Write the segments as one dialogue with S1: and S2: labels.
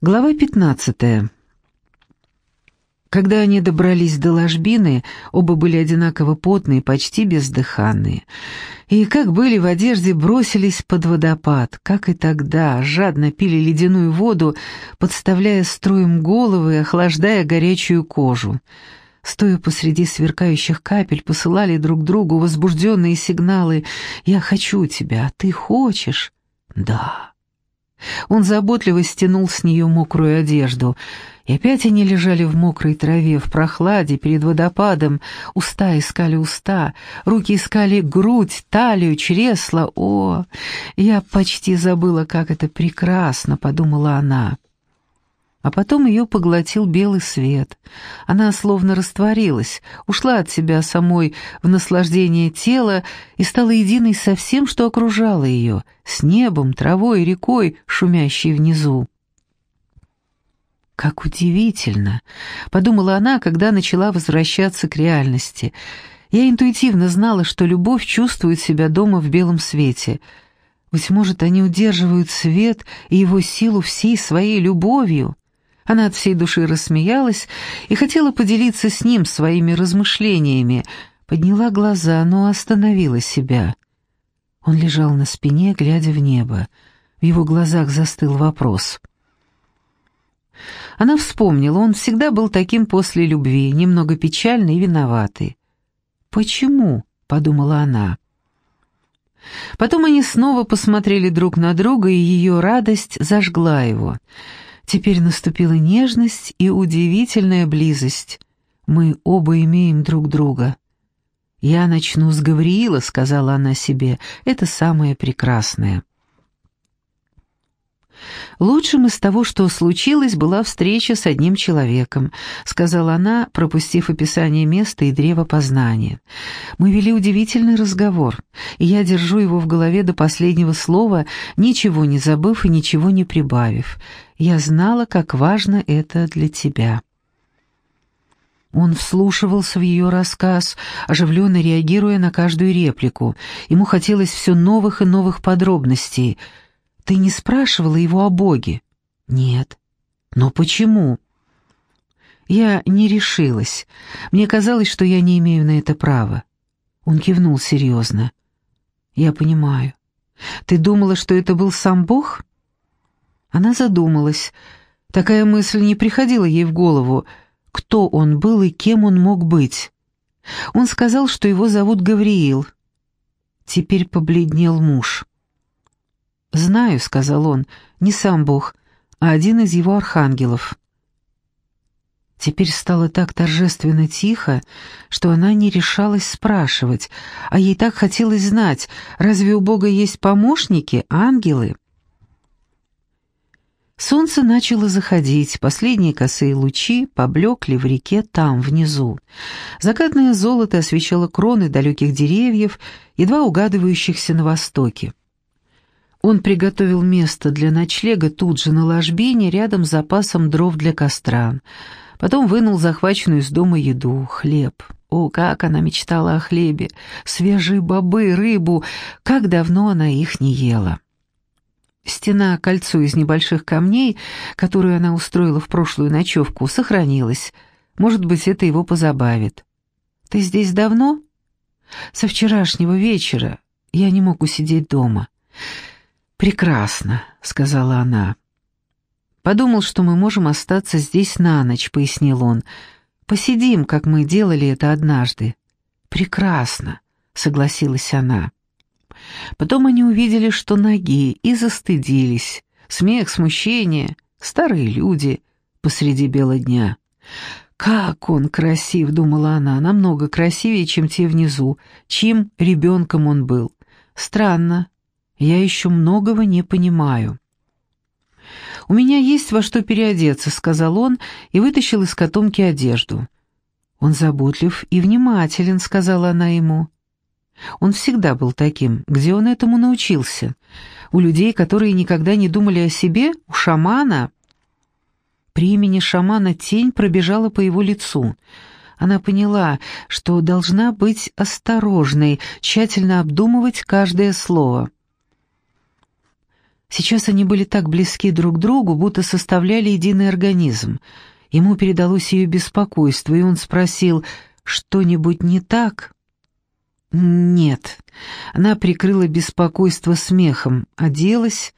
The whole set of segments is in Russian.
S1: Глава 15. Когда они добрались до ложбины, оба были одинаково потные, почти бездыханные. И, как были в одежде, бросились под водопад, как и тогда, жадно пили ледяную воду, подставляя струем головы и охлаждая горячую кожу. Стоя посреди сверкающих капель, посылали друг другу возбужденные сигналы «Я хочу тебя, а ты хочешь?» «Да». Он заботливо стянул с нее мокрую одежду, и опять они лежали в мокрой траве, в прохладе, перед водопадом, уста искали уста, руки искали грудь, талию, чресло. О, я почти забыла, как это прекрасно, подумала она. А потом ее поглотил белый свет. Она словно растворилась, ушла от себя самой в наслаждение тела и стала единой со всем, что окружало ее, с небом, травой, рекой, шумящей внизу. «Как удивительно!» — подумала она, когда начала возвращаться к реальности. Я интуитивно знала, что любовь чувствует себя дома в белом свете. Быть может, они удерживают свет и его силу всей своей любовью. Она от всей души рассмеялась и хотела поделиться с ним своими размышлениями. Подняла глаза, но остановила себя. Он лежал на спине, глядя в небо. В его глазах застыл вопрос. Она вспомнила, он всегда был таким после любви, немного печальный и виноватый. «Почему?» — подумала она. Потом они снова посмотрели друг на друга, и ее радость зажгла его. Теперь наступила нежность и удивительная близость. Мы оба имеем друг друга. «Я начну с Гавриила», — сказала она себе, — «это самое прекрасное». «Лучшим из того, что случилось, была встреча с одним человеком», — сказала она, пропустив описание места и древа познания. «Мы вели удивительный разговор, и я держу его в голове до последнего слова, ничего не забыв и ничего не прибавив. Я знала, как важно это для тебя». Он вслушивался в ее рассказ, оживленно реагируя на каждую реплику. Ему хотелось все новых и новых подробностей — ты не спрашивала его о Боге? Нет. Но почему? Я не решилась. Мне казалось, что я не имею на это права. Он кивнул серьезно. Я понимаю. Ты думала, что это был сам Бог? Она задумалась. Такая мысль не приходила ей в голову. Кто он был и кем он мог быть? Он сказал, что его зовут Гавриил. Теперь побледнел муж. «Знаю», — сказал он, — «не сам Бог, а один из его архангелов». Теперь стало так торжественно тихо, что она не решалась спрашивать, а ей так хотелось знать, разве у Бога есть помощники, ангелы? Солнце начало заходить, последние косые лучи поблекли в реке там, внизу. Закатное золото освещало кроны далеких деревьев, едва угадывающихся на востоке. Он приготовил место для ночлега тут же на ложбине, рядом с запасом дров для костра. Потом вынул захваченную из дома еду, хлеб. О, как она мечтала о хлебе! Свежие бобы, рыбу! Как давно она их не ела! Стена кольцо из небольших камней, которую она устроила в прошлую ночевку, сохранилась. Может быть, это его позабавит. «Ты здесь давно?» «Со вчерашнего вечера. Я не мог усидеть дома». «Прекрасно», — сказала она. «Подумал, что мы можем остаться здесь на ночь», — пояснил он. «Посидим, как мы делали это однажды». «Прекрасно», — согласилась она. Потом они увидели, что ноги, и застыдились. Смех, смущение, старые люди посреди бела дня. «Как он красив!» — думала она, — намного красивее, чем те внизу, чьим ребенком он был. Странно, я еще многого не понимаю». «У меня есть во что переодеться», — сказал он и вытащил из котомки одежду. «Он заботлив и внимателен», — сказала она ему. Он всегда был таким. Где он этому научился? У людей, которые никогда не думали о себе? У шамана? При имени шамана тень пробежала по его лицу. Она поняла, что должна быть осторожной, тщательно обдумывать каждое слово. Сейчас они были так близки друг другу, будто составляли единый организм. Ему передалось ее беспокойство, и он спросил, «Что-нибудь не так?» «Нет». Она прикрыла беспокойство смехом, оделась,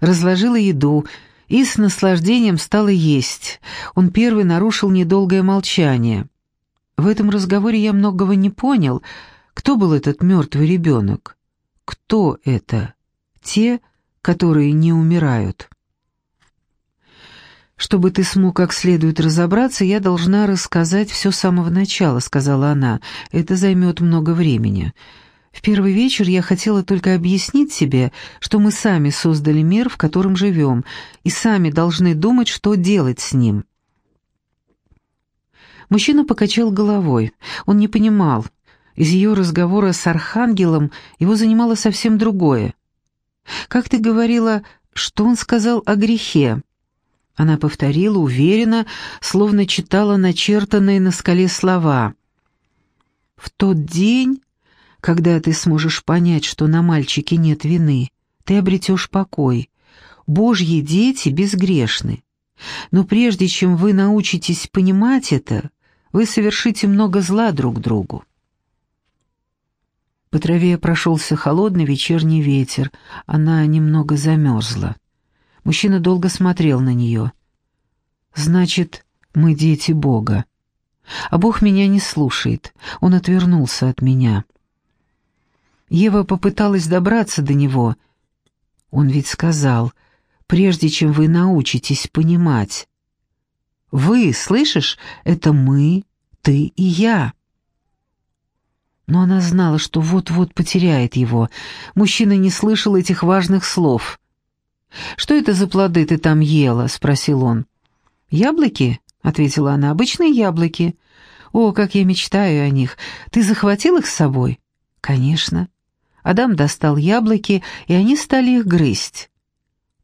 S1: разложила еду и с наслаждением стала есть. Он первый нарушил недолгое молчание. В этом разговоре я многого не понял. Кто был этот мертвый ребенок? Кто это? Те, которые не умирают. «Чтобы ты смог как следует разобраться, я должна рассказать все с самого начала», — сказала она. «Это займет много времени. В первый вечер я хотела только объяснить себе, что мы сами создали мир, в котором живем, и сами должны думать, что делать с ним». Мужчина покачал головой. Он не понимал. Из ее разговора с Архангелом его занимало совсем другое. Как ты говорила, что он сказал о грехе?» Она повторила уверенно, словно читала начертанные на скале слова. «В тот день, когда ты сможешь понять, что на мальчике нет вины, ты обретешь покой. Божьи дети безгрешны. Но прежде чем вы научитесь понимать это, вы совершите много зла друг другу. По траве прошелся холодный вечерний ветер. Она немного замерзла. Мужчина долго смотрел на нее. «Значит, мы дети Бога. А Бог меня не слушает. Он отвернулся от меня». Ева попыталась добраться до него. Он ведь сказал, прежде чем вы научитесь понимать. «Вы, слышишь, это мы, ты и я» но она знала, что вот-вот потеряет его. Мужчина не слышал этих важных слов. «Что это за плоды ты там ела?» — спросил он. «Яблоки?» — ответила она. «Обычные яблоки. О, как я мечтаю о них. Ты захватил их с собой?» «Конечно». Адам достал яблоки, и они стали их грызть.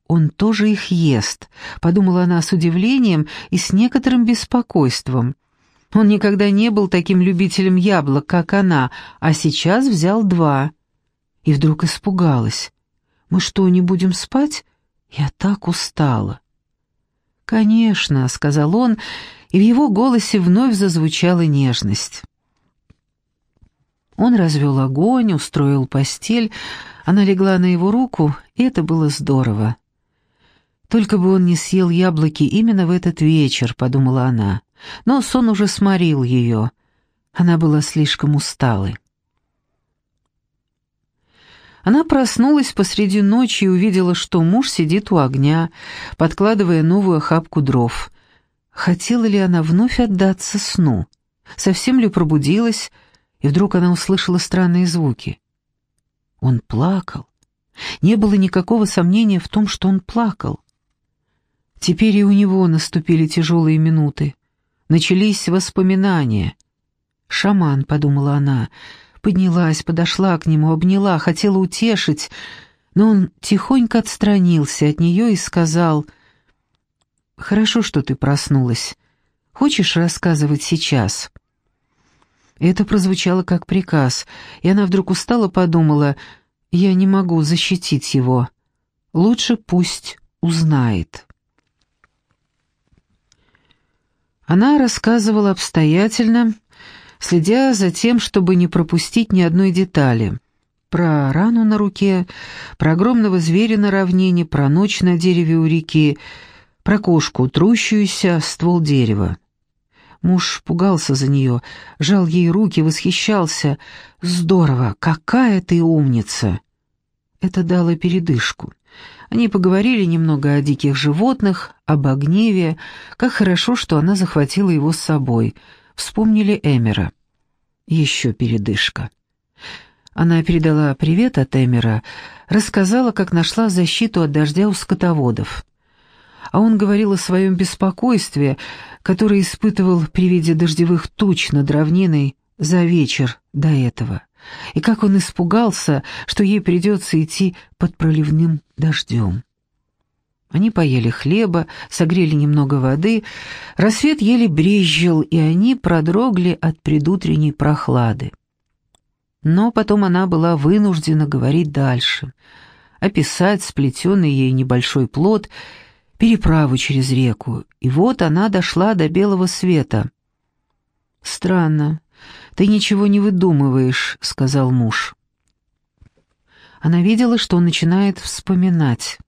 S1: «Он тоже их ест», — подумала она с удивлением и с некоторым беспокойством. Он никогда не был таким любителем яблок, как она, а сейчас взял два. И вдруг испугалась. «Мы что, не будем спать? Я так устала». «Конечно», — сказал он, и в его голосе вновь зазвучала нежность. Он развел огонь, устроил постель, она легла на его руку, и это было здорово. «Только бы он не съел яблоки именно в этот вечер», — подумала она но сон уже сморил ее. Она была слишком усталой. Она проснулась посреди ночи и увидела, что муж сидит у огня, подкладывая новую охапку дров. Хотела ли она вновь отдаться сну? Совсем ли пробудилась, и вдруг она услышала странные звуки? Он плакал. Не было никакого сомнения в том, что он плакал. Теперь и у него наступили тяжелые минуты. Начались воспоминания. «Шаман», — подумала она, поднялась, подошла к нему, обняла, хотела утешить, но он тихонько отстранился от нее и сказал, «Хорошо, что ты проснулась. Хочешь рассказывать сейчас?» Это прозвучало как приказ, и она вдруг устало подумала, «Я не могу защитить его. Лучше пусть узнает». Она рассказывала обстоятельно, следя за тем, чтобы не пропустить ни одной детали. Про рану на руке, про огромного зверя на равнине, про ночь на дереве у реки, про кошку, трущуюся ствол дерева. Муж пугался за нее, жал ей руки, восхищался. «Здорово! Какая ты умница!» Это дало передышку. Они поговорили немного о диких животных, об огневе, как хорошо, что она захватила его с собой. Вспомнили Эмера. Еще передышка. Она передала привет от Эмера, рассказала, как нашла защиту от дождя у скотоводов. А он говорил о своем беспокойстве, которое испытывал при виде дождевых туч над равниной за вечер до этого и как он испугался, что ей придется идти под проливным дождем. Они поели хлеба, согрели немного воды, рассвет еле брезжил, и они продрогли от предутренней прохлады. Но потом она была вынуждена говорить дальше. описать сплетенный ей небольшой плод, переправу через реку, и вот она дошла до белого света. «Странно, ты ничего не выдумываешь», — сказал муж. Она видела, что он начинает вспоминать,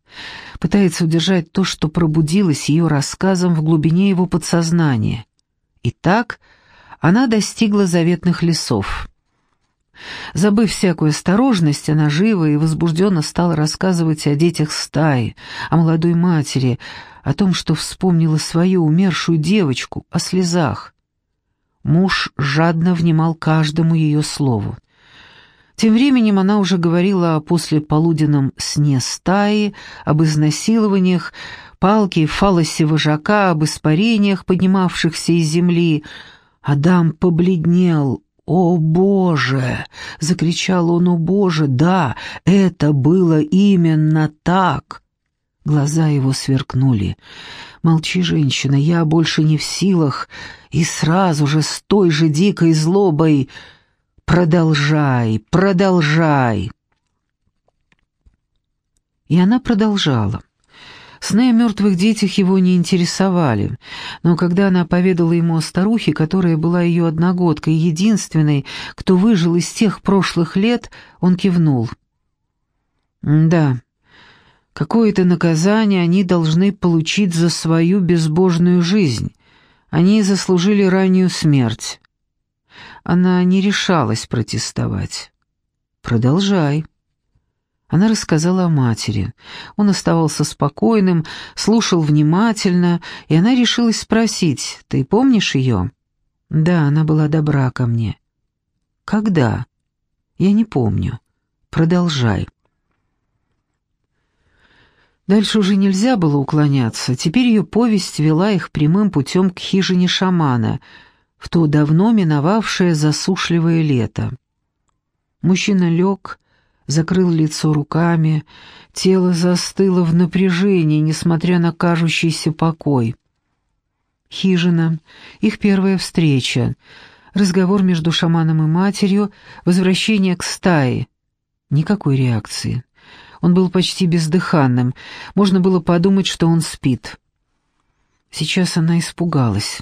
S1: пытается удержать то, что пробудилось ее рассказом в глубине его подсознания. И так она достигла заветных лесов. Забыв всякую осторожность, она живо и возбужденно стала рассказывать о детях стаи, о молодой матери, о том, что вспомнила свою умершую девочку, о слезах. Муж жадно внимал каждому ее слову. Тем временем она уже говорила о послеполуденном сне стаи, об изнасилованиях, палке и фалосе вожака, об испарениях, поднимавшихся из земли. Адам побледнел. «О, Боже!» — закричал он, «О, Боже! Да, это было именно так!» Глаза его сверкнули. «Молчи, женщина, я больше не в силах!» И сразу же с той же дикой злобой Продолжай, продолжай. И она продолжала. Сны о мертвых детях его не интересовали, но когда она поведала ему о старухе, которая была ее одногодкой, единственной, кто выжил из тех прошлых лет, он кивнул. «Да, какое-то наказание они должны получить за свою безбожную жизнь. Они заслужили раннюю смерть. Она не решалась протестовать. «Продолжай». Она рассказала о матери. Он оставался спокойным, слушал внимательно, и она решилась спросить, «Ты помнишь ее?» «Да, она была добра ко мне». «Когда?» «Я не помню. Продолжай». Дальше уже нельзя было уклоняться. Теперь ее повесть вела их прямым путем к хижине шамана — в то давно миновавшее засушливое лето. Мужчина лег, закрыл лицо руками, тело застыло в напряжении, несмотря на кажущийся покой. Хижина, их первая встреча, разговор между шаманом и матерью, возвращение к стае. Никакой реакции. Он был почти бездыханным, можно было подумать, что он спит. Сейчас она испугалась.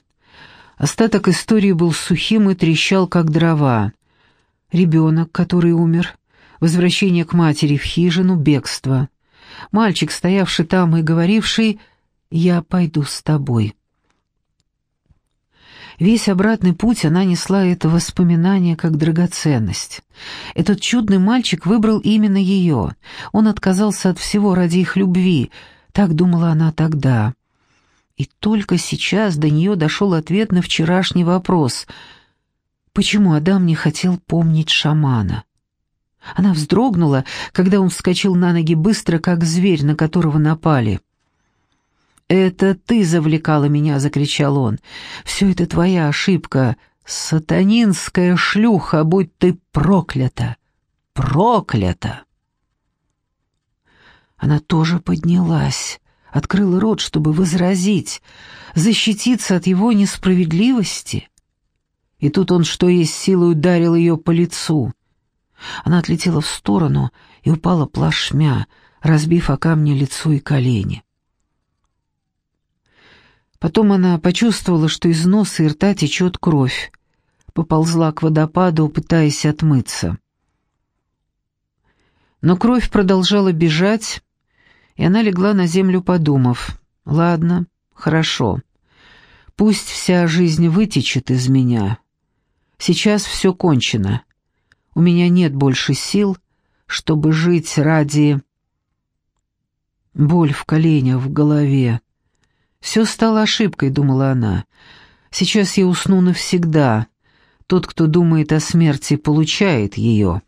S1: Остаток истории был сухим и трещал, как дрова. Ребенок, который умер, возвращение к матери в хижину, бегство. Мальчик, стоявший там и говоривший «Я пойду с тобой». Весь обратный путь она несла это воспоминание как драгоценность. Этот чудный мальчик выбрал именно ее. Он отказался от всего ради их любви. Так думала она тогда. И только сейчас до нее дошел ответ на вчерашний вопрос. Почему Адам не хотел помнить шамана? Она вздрогнула, когда он вскочил на ноги быстро, как зверь, на которого напали. «Это ты завлекала меня!» — закричал он. «Все это твоя ошибка. Сатанинская шлюха, будь ты проклята! Проклята!» Она тоже поднялась открыла рот, чтобы возразить, защититься от его несправедливости. И тут он, что есть силы, ударил ее по лицу. Она отлетела в сторону и упала плашмя, разбив о камни лицо и колени. Потом она почувствовала, что из носа и рта течет кровь, поползла к водопаду, пытаясь отмыться. Но кровь продолжала бежать, и она легла на землю, подумав, «Ладно, хорошо. Пусть вся жизнь вытечет из меня. Сейчас все кончено. У меня нет больше сил, чтобы жить ради...» Боль в коленях, в голове. «Все стало ошибкой», — думала она. «Сейчас я усну навсегда. Тот, кто думает о смерти, получает ее».